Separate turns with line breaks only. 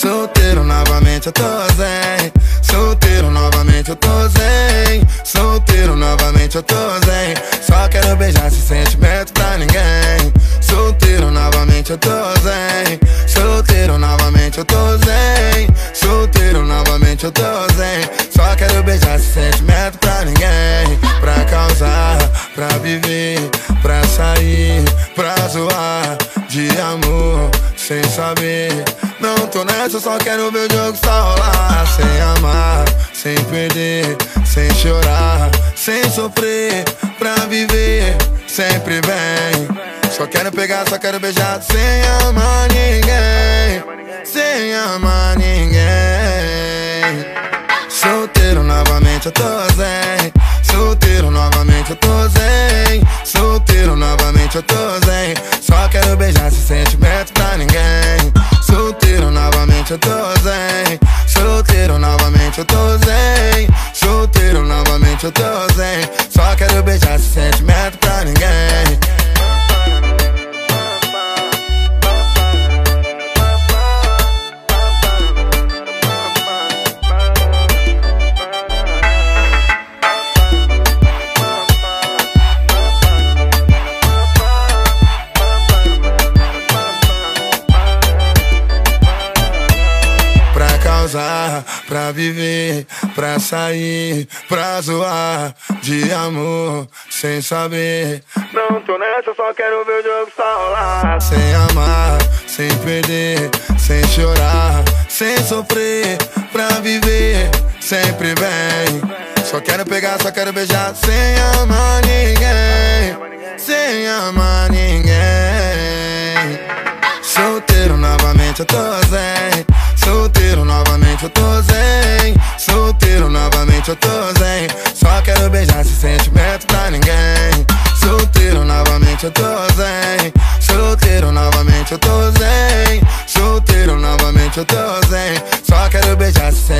Solteiro novamente eu tô zen. Solteiro novamente eu tô zen. Solteiro novamente eu tô zen. Só quero beijar sem sentimento pra ninguém. Solteiro novamente eu tô zen. Solteiro novamente eu tô zen. Solteiro novamente eu tô zen. Só quero beijar sem sentimento pra ninguém. Pra causar, pra viver, pra sair, pra zoar de amor sem saber. Não tô nessa, só quero ver o jogo só rolar. Sem amar, sem perder, sem chorar, sem sofrer. Pra viver, sempre bem. Só quero pegar, só quero beijar, sem amar ninguém. Sem amar ninguém. Solteiro novamente eu tô zen. Solteiro novamente eu tô zen. Solteiro novamente eu tô zen. Só quero novamente eu tô zen. Solteiro novamente eu tô zen. Solteiro novamente eu tô zen. Só quero beijar sem sentimento pra ninguém. Causar, pra viver, pra sair, pra zoar de amor, sem saber. Não tô nessa, só quero ver o jogo só rolar. Sem amar, sem perder, sem chorar, sem sofrer, pra viver sempre bem. Só quero pegar, só quero beijar, sem amar ninguém, sem amar ninguém. Solteiro novamente eu tô zen. Solteiro Solteiro novamente eu tô zen. Solteiro novamente eu tô zen. Só quero beijar esse sentimento pra ninguém. Solteiro novamente eu tô zen. Solteiro novamente eu tô zen. Solteiro novamente eu tô zen. Só quero beijar esse sentimento